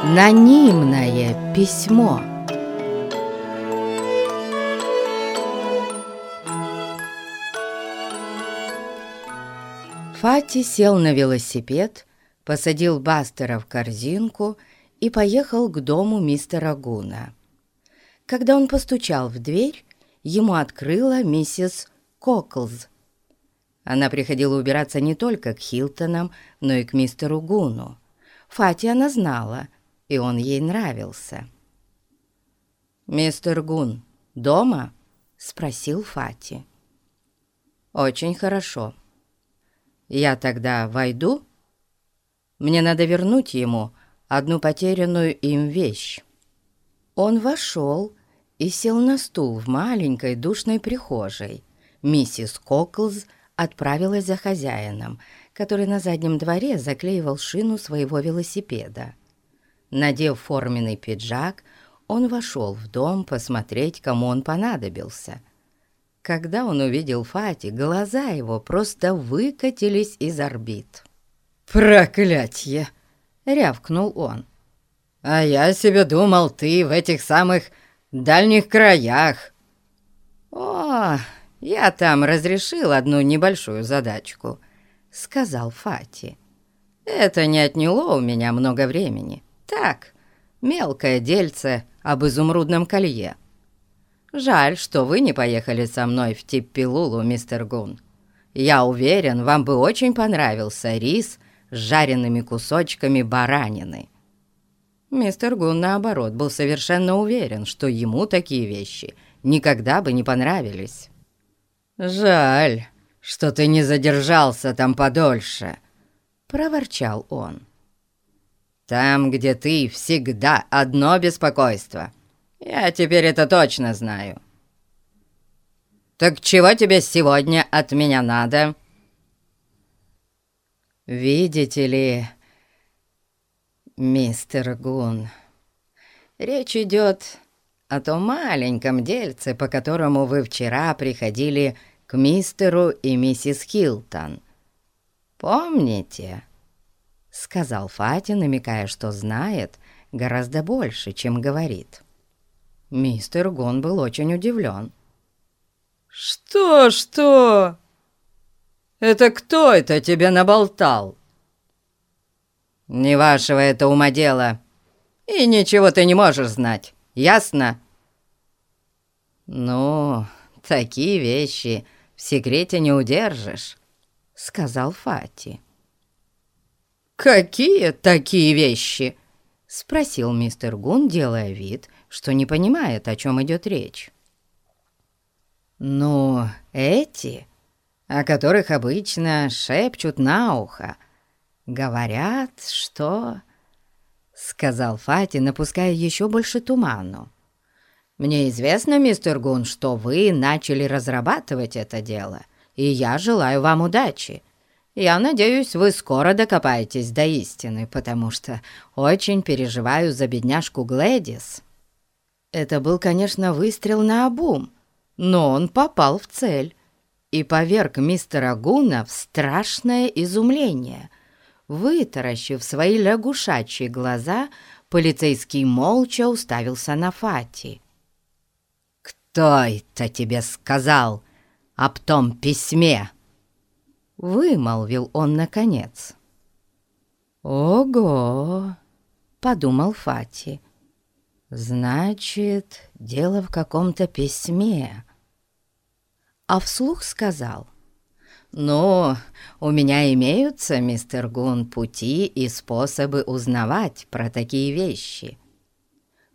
Анонимное письмо. Фати сел на велосипед, посадил Бастера в корзинку и поехал к дому мистера Гуна. Когда он постучал в дверь, ему открыла миссис Коклз. Она приходила убираться не только к Хилтонам, но и к мистеру Гуну. Фати она знала, и он ей нравился. «Мистер Гун дома?» — спросил Фати. «Очень хорошо. Я тогда войду? Мне надо вернуть ему одну потерянную им вещь». Он вошел и сел на стул в маленькой душной прихожей. Миссис Коклз отправилась за хозяином, который на заднем дворе заклеивал шину своего велосипеда. Надев форменный пиджак, он вошел в дом посмотреть, кому он понадобился. Когда он увидел Фати, глаза его просто выкатились из орбит. «Проклятье!» — рявкнул он. «А я себе думал, ты в этих самых дальних краях». «О, я там разрешил одну небольшую задачку», — сказал Фати. «Это не отняло у меня много времени. Так, мелкое дельце об изумрудном колье. Жаль, что вы не поехали со мной в Типпилулу, мистер Гун. Я уверен, вам бы очень понравился рис с жареными кусочками баранины». Мистер Гун, наоборот, был совершенно уверен, что ему такие вещи никогда бы не понравились. «Жаль, что ты не задержался там подольше», — проворчал он. «Там, где ты, всегда одно беспокойство. Я теперь это точно знаю». «Так чего тебе сегодня от меня надо?» «Видите ли, мистер Гун, речь идет о том маленьком дельце, по которому вы вчера приходили к мистеру и миссис Хилтон. Помните?» — сказал Фати, намекая, что знает гораздо больше, чем говорит. Мистер Гон был очень удивлен. «Что, что? Это кто это тебе наболтал?» «Не вашего это ума дело, и ничего ты не можешь знать, ясно?» «Ну, такие вещи в секрете не удержишь», — сказал Фати. «Какие такие вещи?» — спросил мистер Гун, делая вид, что не понимает, о чем идет речь. «Ну, эти, о которых обычно шепчут на ухо, говорят, что...» — сказал Фати, напуская еще больше туману. «Мне известно, мистер Гун, что вы начали разрабатывать это дело, и я желаю вам удачи. Я надеюсь, вы скоро докопаетесь до истины, потому что очень переживаю за бедняжку Глэдис». Это был, конечно, выстрел на обум, но он попал в цель и поверг мистера Гуна в страшное изумление. Вытаращив свои лягушачьи глаза, полицейский молча уставился на Фати. «Кто это тебе сказал об том письме?» Вымолвил он наконец. «Ого!» — подумал Фати. «Значит, дело в каком-то письме». А вслух сказал. «Ну, у меня имеются, мистер Гун, пути и способы узнавать про такие вещи.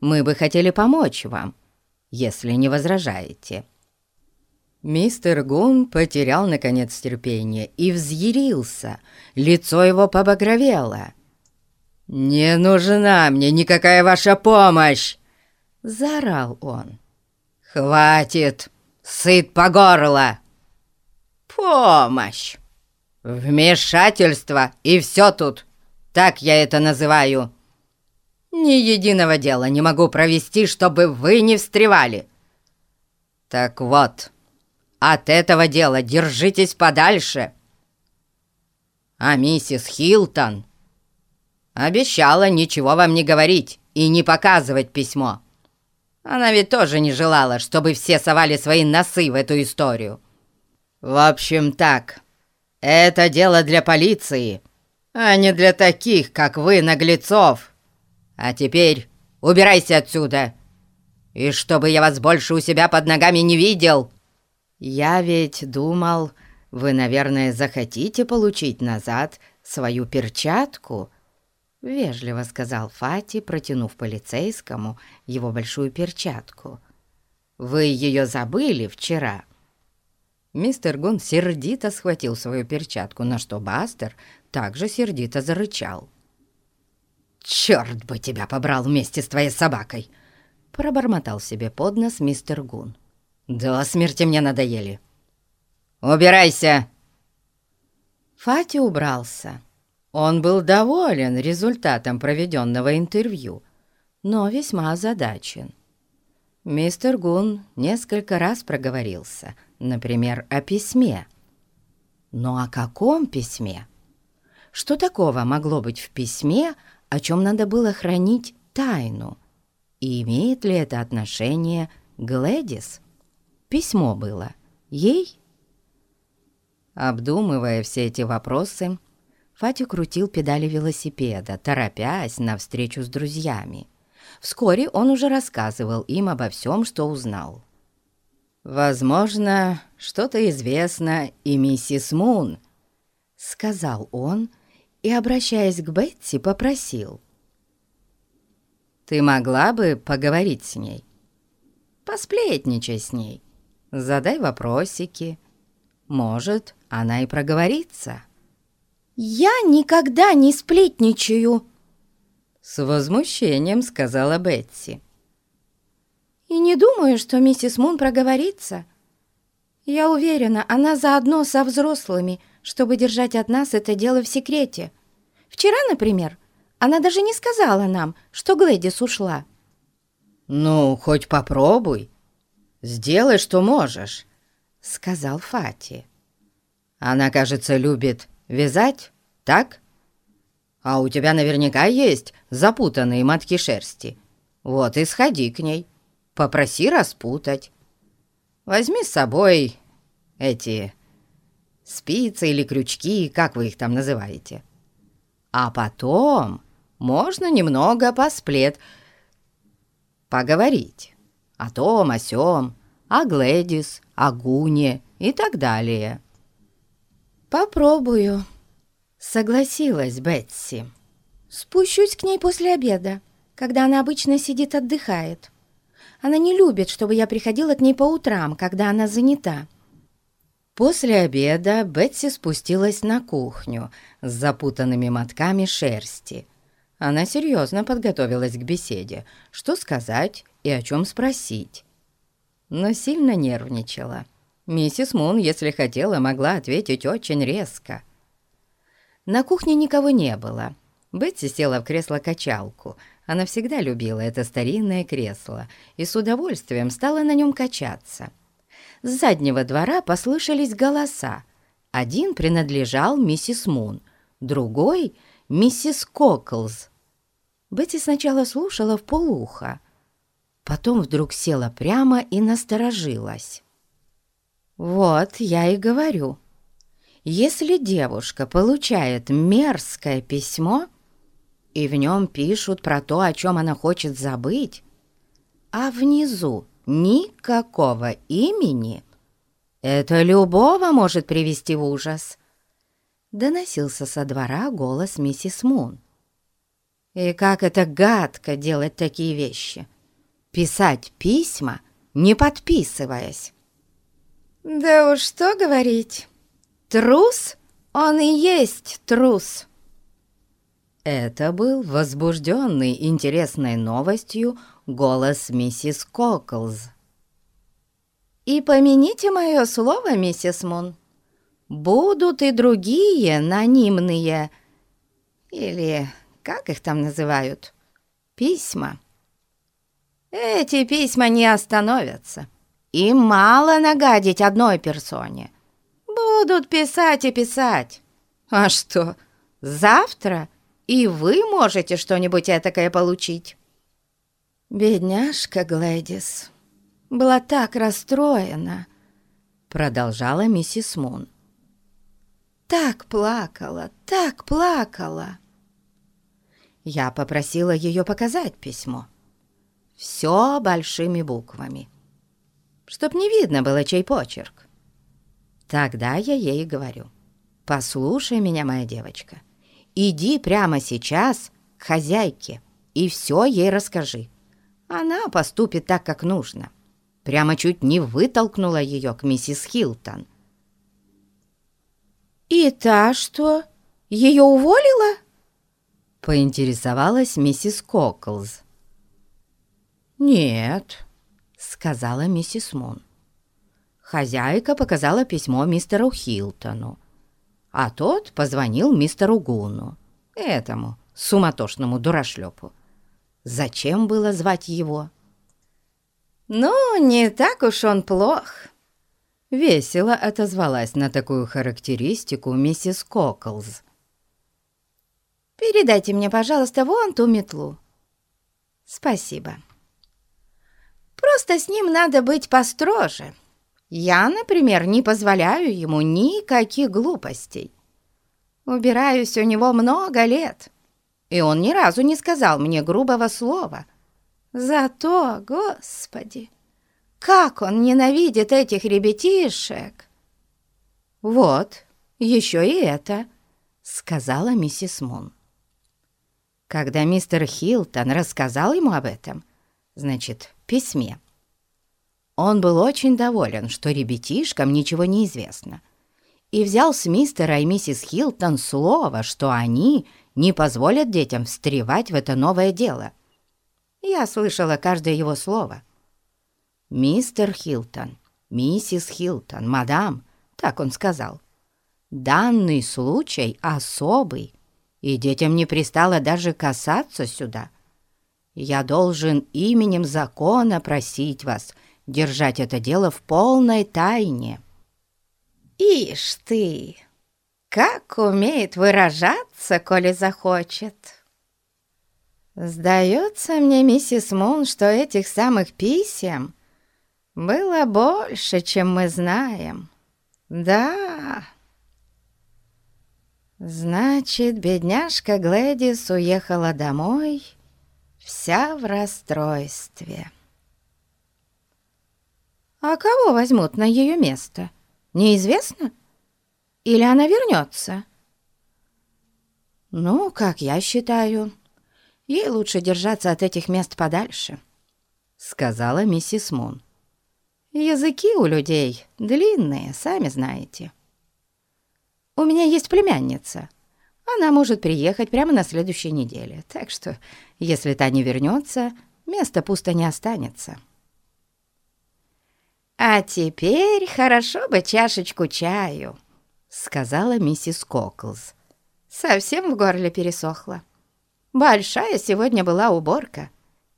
Мы бы хотели помочь вам, если не возражаете». Мистер Гун потерял, наконец, терпение и взъярился. Лицо его побагровело. «Не нужна мне никакая ваша помощь!» — заорал он. «Хватит! Сыт по горло!» «Помощь! Вмешательство и все тут! Так я это называю!» «Ни единого дела не могу провести, чтобы вы не встревали!» «Так вот...» От этого дела держитесь подальше. А миссис Хилтон обещала ничего вам не говорить и не показывать письмо. Она ведь тоже не желала, чтобы все совали свои носы в эту историю. В общем, так, это дело для полиции, а не для таких, как вы, наглецов. А теперь убирайся отсюда, и чтобы я вас больше у себя под ногами не видел. Я ведь думал, вы, наверное, захотите получить назад свою перчатку, — вежливо сказал Фати, протянув полицейскому его большую перчатку. «Вы ее забыли вчера?» Мистер Гун сердито схватил свою перчатку, на что Бастер также сердито зарычал. «Черт бы тебя побрал вместе с твоей собакой!» Пробормотал себе под нос мистер Гун. «До смерти мне надоели!» «Убирайся!» Фати убрался. Он был доволен результатом проведенного интервью, но весьма озадачен. Мистер Гун несколько раз проговорился, например, о письме. Но о каком письме? Что такого могло быть в письме, о чем надо было хранить тайну? И имеет ли это отношение к Глэдис? Письмо было ей? Обдумывая все эти вопросы, Фати крутил педали велосипеда, торопясь на встречу с друзьями. Вскоре он уже рассказывал им обо всем, что узнал. «Возможно, что-то известно и миссис Мун», — сказал он и, обращаясь к Бетти, попросил. «Ты могла бы поговорить с ней? Посплетничай с ней, задай вопросики. Может, она и проговорится». «Я никогда не сплетничаю!» С возмущением сказала Бетси. «И не думаю, что миссис Мун проговорится. Я уверена, она заодно со взрослыми, чтобы держать от нас это дело в секрете. Вчера, например, она даже не сказала нам, что Глэдис ушла». «Ну, хоть попробуй. Сделай, что можешь», — сказал Фати. «Она, кажется, любит Вязать? Так? А у тебя наверняка есть запутанные мотки шерсти. Вот и сходи к ней. Попроси распутать. Возьми с собой эти спицы или крючки, как вы их там называете. А потом можно немного посплет поговорить о том, о сём, о Глэдис, о Гуне и так далее. «Попробую», — согласилась Бетси. «Спущусь к ней после обеда, когда она обычно сидит отдыхает. Она не любит, чтобы я приходила к ней по утрам, когда она занята». После обеда Бетси спустилась на кухню с запутанными мотками шерсти. Она серьезно подготовилась к беседе, что сказать и о чем спросить. Но сильно нервничала. Миссис Мун, если хотела, могла ответить очень резко. На кухне никого не было. Бетси села в кресло-качалку. Она всегда любила это старинное кресло и с удовольствием стала на нем качаться. С заднего двора послышались голоса. Один принадлежал миссис Мун, другой — миссис Коклз. Бетти сначала слушала в полуха, потом вдруг села прямо и насторожилась. Вот я и говорю. Если девушка получает мерзкое письмо, и в нем пишут про то, о чем она хочет забыть, а внизу никакого имени, это любого может привести в ужас. Доносился со двора голос миссис Мун. И как это гадко делать такие вещи. Писать письма, не подписываясь. Да уж что говорить. Трус, он и есть трус. Это был возбужденный интересной новостью голос миссис Коклз. «И помяните мое слово, миссис Мун, будут и другие анонимные, или как их там называют, письма. Эти письма не остановятся. И мало нагадить одной персоне. Будут писать и писать. А что, завтра и вы можете что-нибудь этакое получить». «Бедняжка Глэдис была так расстроена», — продолжала миссис Мун. «Так плакала, так плакала». Я попросила ее показать письмо. Все большими буквами, чтоб не видно было, чей почерк. Тогда я ей говорю, «Послушай меня, моя девочка, иди прямо сейчас к хозяйке и все ей расскажи. Она поступит так, как нужно». Прямо чуть не вытолкнула ее к миссис Хилтон. «И та что, ее уволила?» Поинтересовалась миссис Коклз. «Нет», — сказала миссис Мун. Хозяйка показала письмо мистеру Хилтону, а тот позвонил мистеру Гуну, этому суматошному дурашлепу. Зачем было звать его? «Ну, не так уж он плох», — весело отозвалась на такую характеристику миссис Коклз. «Передайте мне, пожалуйста, вон ту метлу». «Спасибо». «Просто с ним надо быть построже. Я, например, не позволяю ему никаких глупостей. Убираюсь у него много лет, и он ни разу не сказал мне грубого слова» Зато, господи, как он ненавидит этих ребятишек!» «Вот, еще и это», — сказала миссис Мун. Когда мистер Хилтон рассказал ему об этом, значит, письме, он был очень доволен, что ребятишкам ничего не известно, и взял с мистера и миссис Хилтон слово, что они не позволят детям встревать в это новое дело — я слышала каждое его слово. «Мистер Хилтон, миссис Хилтон, мадам», — так он сказал. «Данный случай особый, и детям не пристало даже касаться сюда. Я должен именем закона просить вас держать это дело в полной тайне». «Ишь ты, как умеет выражаться, коли захочет!» Сдается мне, миссис Мун, что этих самых писем было больше, чем мы знаем. Да. Значит, бедняжка Глэдис уехала домой вся в расстройстве. А кого возьмут на ее место? Неизвестно? Или она вернется? Ну, как я считаю, Ей лучше держаться от этих мест подальше», — сказала миссис Мун. «Языки у людей длинные, сами знаете. У меня есть племянница. Она может приехать прямо на следующей неделе, так что, если та не вернется, место пусто не останется». «А теперь хорошо бы чашечку чаю», — сказала миссис Коклз. «Совсем в горле пересохло». Большая сегодня была уборка,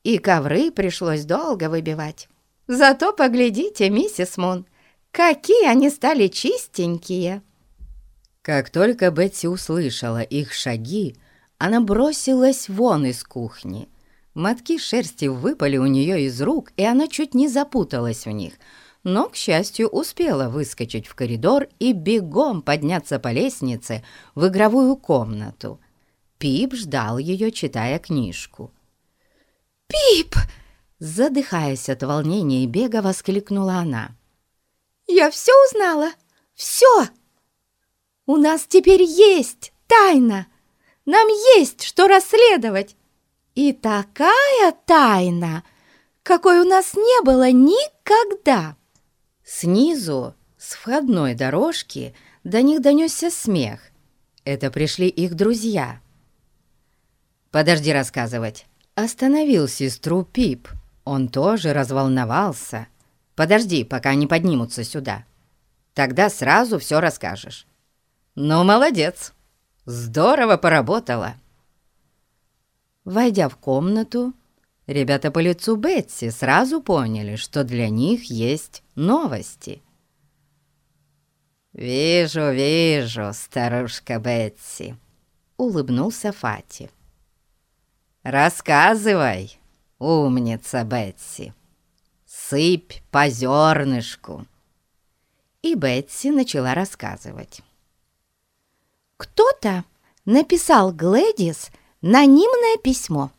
и ковры пришлось долго выбивать. Зато поглядите, миссис Мун, какие они стали чистенькие!» Как только Бетси услышала их шаги, она бросилась вон из кухни. Мотки шерсти выпали у нее из рук, и она чуть не запуталась в них, но, к счастью, успела выскочить в коридор и бегом подняться по лестнице в игровую комнату. Пип ждал ее, читая книжку. «Пип!» Задыхаясь от волнения и бега, воскликнула она. «Я все узнала! Все! У нас теперь есть тайна! Нам есть что расследовать! И такая тайна, какой у нас не было никогда!» Снизу, с входной дорожки, до них донесся смех. Это пришли их друзья. «Подожди рассказывать». Остановил сестру Пип. Он тоже разволновался. «Подожди, пока они поднимутся сюда. Тогда сразу все расскажешь». «Ну, молодец! Здорово поработала!» Войдя в комнату, ребята по лицу Бетси сразу поняли, что для них есть новости. «Вижу, вижу, старушка Бетси», — улыбнулся Фати. «Рассказывай, умница Бетси, сыпь по зернышку». И Бетси начала рассказывать. «Кто-то написал Глэдис анонимное письмо.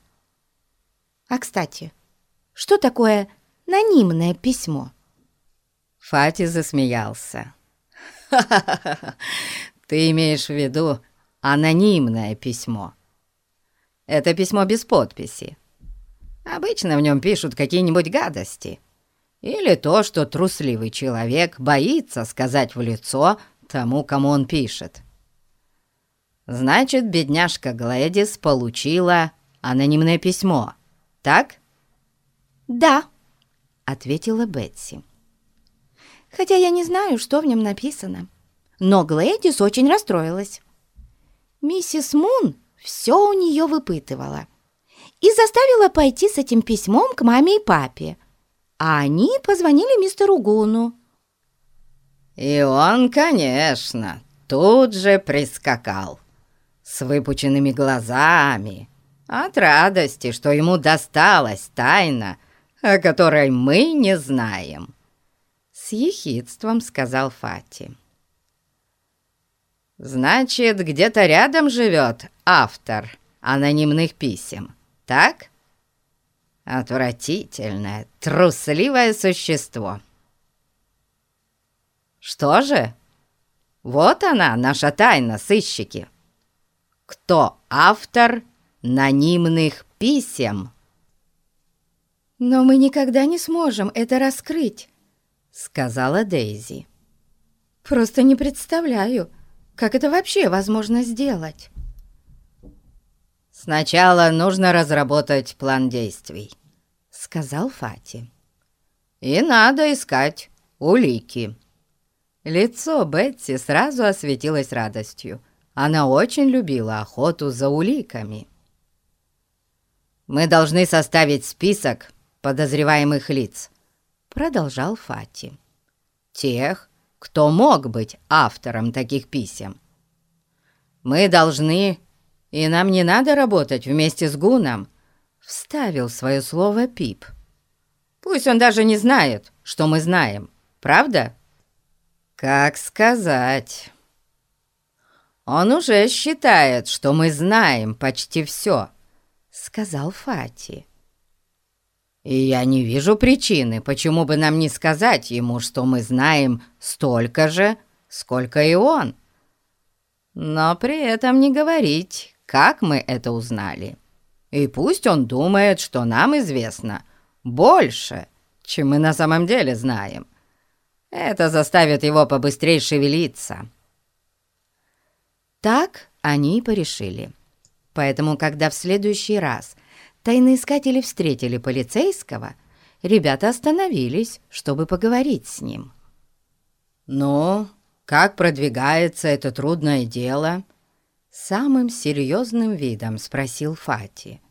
А, кстати, что такое анонимное письмо?» Фати засмеялся. «Ха-ха-ха! Ты имеешь в виду анонимное письмо. Это письмо без подписи. Обычно в нем пишут какие-нибудь гадости. Или то, что трусливый человек боится сказать в лицо тому, кому он пишет. Значит, бедняжка Глэдис получила анонимное письмо, так? «Да», — ответила Бетси. «Хотя я не знаю, что в нем написано. Но Глэдис очень расстроилась. Миссис Мун все у нее выпытывала и заставила пойти с этим письмом к маме и папе, а они позвонили мистеру Гуну. И он, конечно, тут же прискакал с выпученными глазами от радости, что ему досталась тайна, о которой мы не знаем. С ехидством сказал Фати. Значит, где-то рядом живет автор анонимных писем, так? Отвратительное, трусливое существо. Что же? Вот она, наша тайна, сыщики. Кто автор анонимных писем? «Но мы никогда не сможем это раскрыть», — сказала Дейзи. «Просто не представляю, как это вообще возможно сделать?» «Сначала нужно разработать план действий», — сказал Фати. «И надо искать улики». Лицо Бетси сразу осветилось радостью. Она очень любила охоту за уликами. «Мы должны составить список подозреваемых лиц», — продолжал Фати. «Тех, кто мог быть автором таких писем. Мы должны, и нам не надо работать вместе с Гуном, вставил свое слово Пип. Пусть он даже не знает, что мы знаем, правда? Как сказать? Он уже считает, что мы знаем почти все, сказал Фати. И я не вижу причины, почему бы нам не сказать ему, что мы знаем столько же, сколько и он. Но при этом не говорить, как мы это узнали. И пусть он думает, что нам известно больше, чем мы на самом деле знаем. Это заставит его побыстрее шевелиться. Так они и порешили. Поэтому, когда в следующий раз тайноискатели встретили полицейского, ребята остановились, чтобы поговорить с ним. «Ну, как продвигается это трудное дело?» Самым серьезным видом спросил Фати.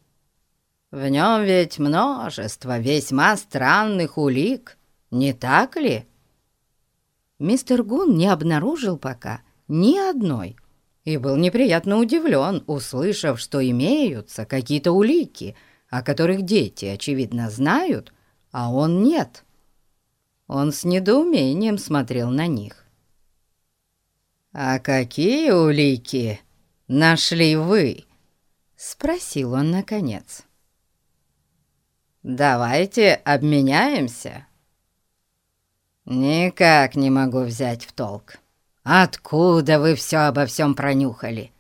«В нем ведь множество весьма странных улик, не так ли?» Мистер Гун не обнаружил пока ни одной и был неприятно удивлен, услышав, что имеются какие-то улики, о которых дети, очевидно, знают, а он нет. Он с недоумением смотрел на них. «А какие улики нашли вы?» — спросил он наконец. «Давайте обменяемся». «Никак не могу взять в толк». «Откуда вы все обо всем пронюхали?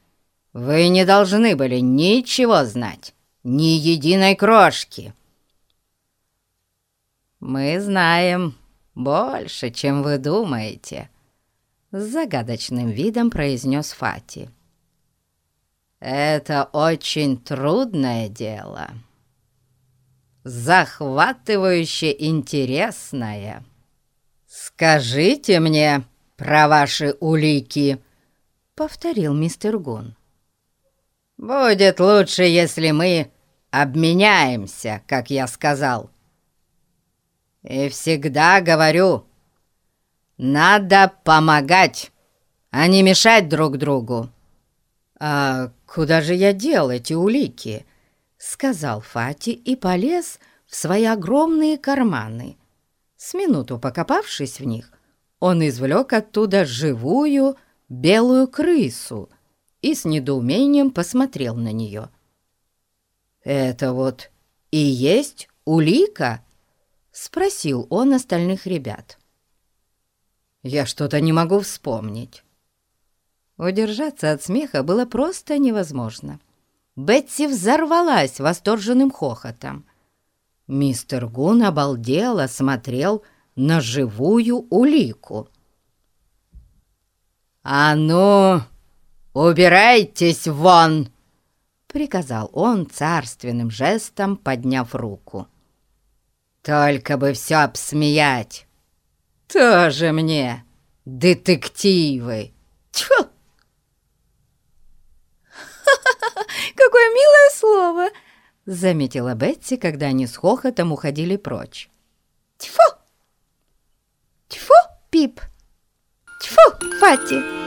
Вы не должны были ничего знать, ни единой крошки». «Мы знаем больше, чем вы думаете», — с загадочным видом произнес Фати. «Это очень трудное дело, захватывающе интересное. Скажите мне...» про ваши улики», — повторил мистер Гун. «Будет лучше, если мы обменяемся, как я сказал. И всегда говорю, надо помогать, а не мешать друг другу. «А куда же я дел эти улики?» — сказал Фати и полез в свои огромные карманы. С минуту покопавшись в них, он извлек оттуда живую белую крысу и с недоумением посмотрел на нее. «Это вот и есть улика?» — спросил он остальных ребят. «Я что-то не могу вспомнить». Удержаться от смеха было просто невозможно. Бетси взорвалась восторженным хохотом. Мистер Гун обалдело смотрел на живую улику. «А ну, убирайтесь вон!» — приказал он царственным жестом, подняв руку. «Только бы все обсмеять! Тоже мне детективы! Тьфу!» какое милое слово!» — заметила Бетси, когда они с хохотом уходили прочь. «Тьфу! Тьфу, Пип! Тьфу, Фати!»